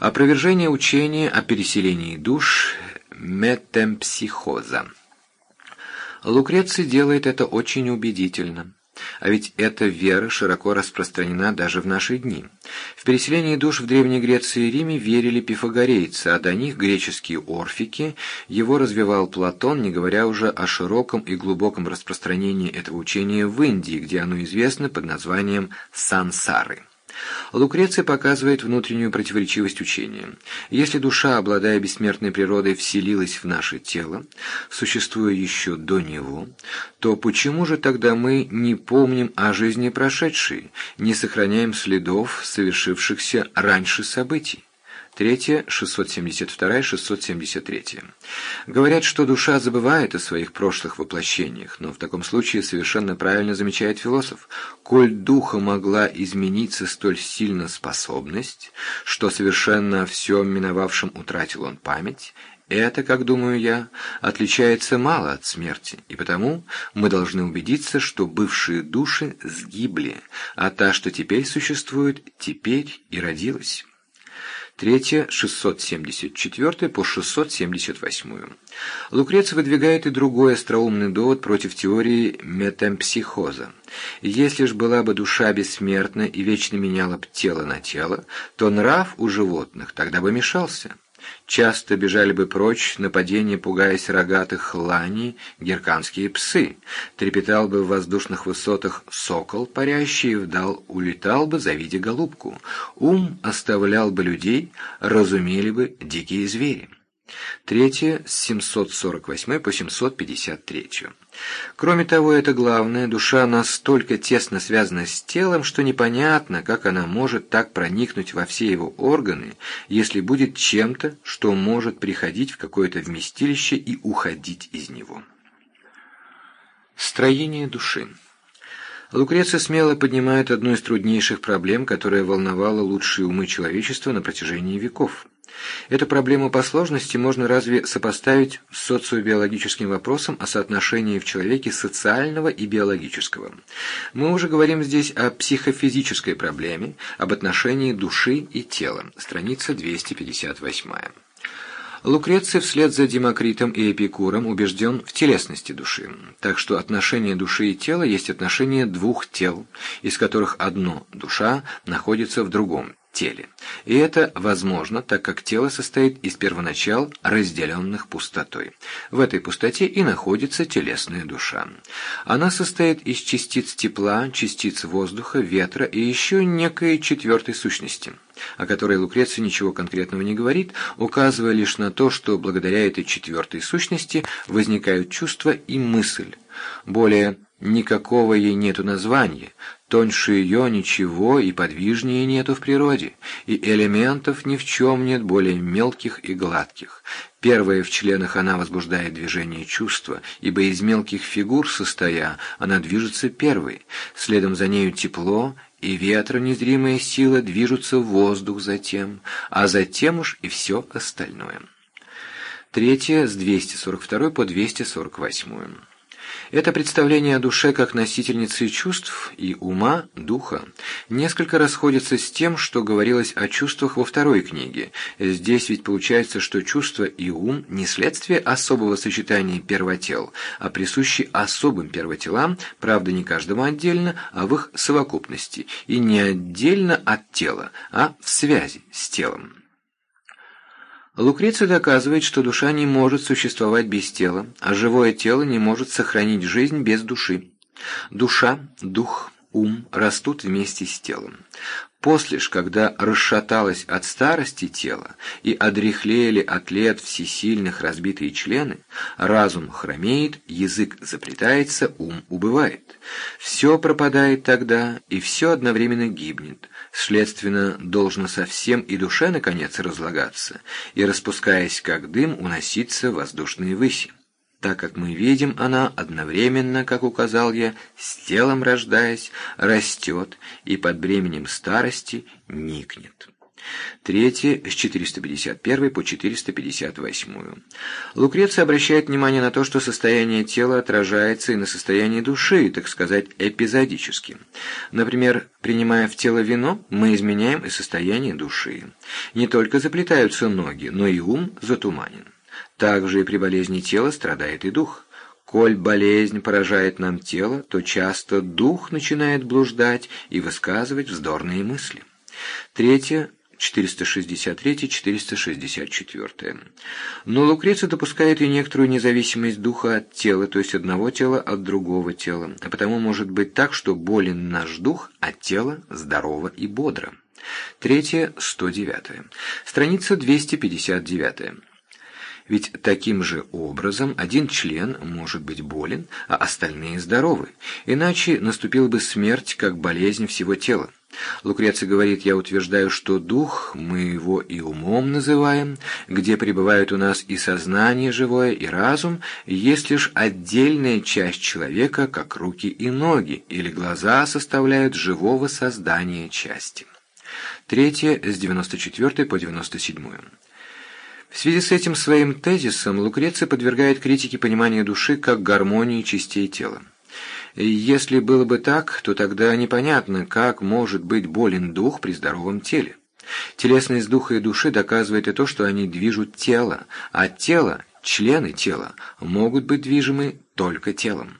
Опровержение учения о переселении душ метемпсихоза. Лукреций делает это очень убедительно. А ведь эта вера широко распространена даже в наши дни. В переселении душ в Древней Греции и Риме верили пифагорейцы, а до них греческие орфики, его развивал Платон, не говоря уже о широком и глубоком распространении этого учения в Индии, где оно известно под названием сансары. Лукреций показывает внутреннюю противоречивость учения. Если душа, обладая бессмертной природой, вселилась в наше тело, существуя еще до него, то почему же тогда мы не помним о жизни прошедшей, не сохраняем следов совершившихся раньше событий? Третье, 672, 673. Говорят, что душа забывает о своих прошлых воплощениях, но в таком случае совершенно правильно замечает философ. Коль духа могла измениться столь сильно способность, что совершенно о всем миновавшем утратил он память, это, как думаю я, отличается мало от смерти, и потому мы должны убедиться, что бывшие души сгибли, а та, что теперь существует, теперь и родилась. Третье, 674 по 678. Лукреций выдвигает и другой остроумный довод против теории метампсихоза. Если ж была бы душа бессмертна и вечно меняла б тело на тело, то нрав у животных тогда бы мешался. Часто бежали бы прочь, нападения пугаясь рогатых лани, герканские псы. Трепетал бы в воздушных высотах сокол, парящий вдал, улетал бы, завидя голубку. Ум оставлял бы людей, разумели бы дикие звери. Третье с 748 по 753. Кроме того, это главное, душа настолько тесно связана с телом, что непонятно, как она может так проникнуть во все его органы, если будет чем-то, что может приходить в какое-то вместилище и уходить из него. Строение души Лукреция смело поднимает одну из труднейших проблем, которая волновала лучшие умы человечества на протяжении веков. Эту проблему по сложности можно разве сопоставить с социобиологическим вопросом о соотношении в человеке социального и биологического. Мы уже говорим здесь о психофизической проблеме, об отношении души и тела. Страница 258. Лукреций вслед за Демокритом и Эпикуром убежден в телесности души, так что отношение души и тела есть отношение двух тел, из которых одно, душа, находится в другом, теле. И это возможно, так как тело состоит из первоначал, разделенных пустотой. В этой пустоте и находится телесная душа. Она состоит из частиц тепла, частиц воздуха, ветра и еще некой четвертой сущности, о которой Лукреций ничего конкретного не говорит, указывая лишь на то, что благодаря этой четвертой сущности возникают чувства и мысль. Более никакого ей нету названия, Тоньше ее ничего и подвижнее нету в природе, и элементов ни в чем нет более мелких и гладких. Первое в членах она возбуждает движение чувства, ибо из мелких фигур состоя она движется первой, следом за нею тепло и ветра незримая сила движутся в воздух затем, а затем уж и все остальное. Третье с 242 по 248. Это представление о душе как носительнице чувств и ума, духа, несколько расходится с тем, что говорилось о чувствах во второй книге. Здесь ведь получается, что чувство и ум не следствие особого сочетания первотел, а присущи особым первотелам, правда не каждому отдельно, а в их совокупности, и не отдельно от тела, а в связи с телом. Лукреций доказывает, что душа не может существовать без тела, а живое тело не может сохранить жизнь без души. Душа, дух, ум растут вместе с телом. После ж, когда расшаталось от старости тело и одрехлели от лет всесильных разбитые члены, разум хромеет, язык заплетается, ум убывает. Все пропадает тогда, и все одновременно гибнет. Следственно, должно совсем и душе, наконец, разлагаться, и, распускаясь как дым, уноситься в воздушные выси так как мы видим, она одновременно, как указал я, с телом рождаясь, растет и под бременем старости никнет. Третье, с 451 по 458. Лукреция обращает внимание на то, что состояние тела отражается и на состоянии души, так сказать, эпизодически. Например, принимая в тело вино, мы изменяем и состояние души. Не только заплетаются ноги, но и ум затуманен. Также и при болезни тела страдает и дух. Коль болезнь поражает нам тело, то часто дух начинает блуждать и высказывать вздорные мысли. Третье 463-464. Но Лукреция допускает и некоторую независимость духа от тела, то есть одного тела от другого тела, а потому может быть так, что болен наш дух, а тело здорово и бодро. Третье, 109. Страница 259. Ведь таким же образом один член может быть болен, а остальные здоровы, иначе наступила бы смерть как болезнь всего тела. Лукреций говорит, я утверждаю, что дух, мы его и умом называем, где пребывают у нас и сознание живое, и разум, есть лишь отдельная часть человека, как руки и ноги, или глаза составляют живого создания части. Третье, с 94 по 97. В связи с этим своим тезисом Лукреций подвергает критике понимания души как гармонии частей тела. Если было бы так, то тогда непонятно, как может быть болен дух при здоровом теле. Телесность духа и души доказывает и то, что они движут тело, а тело, члены тела, могут быть движимы только телом.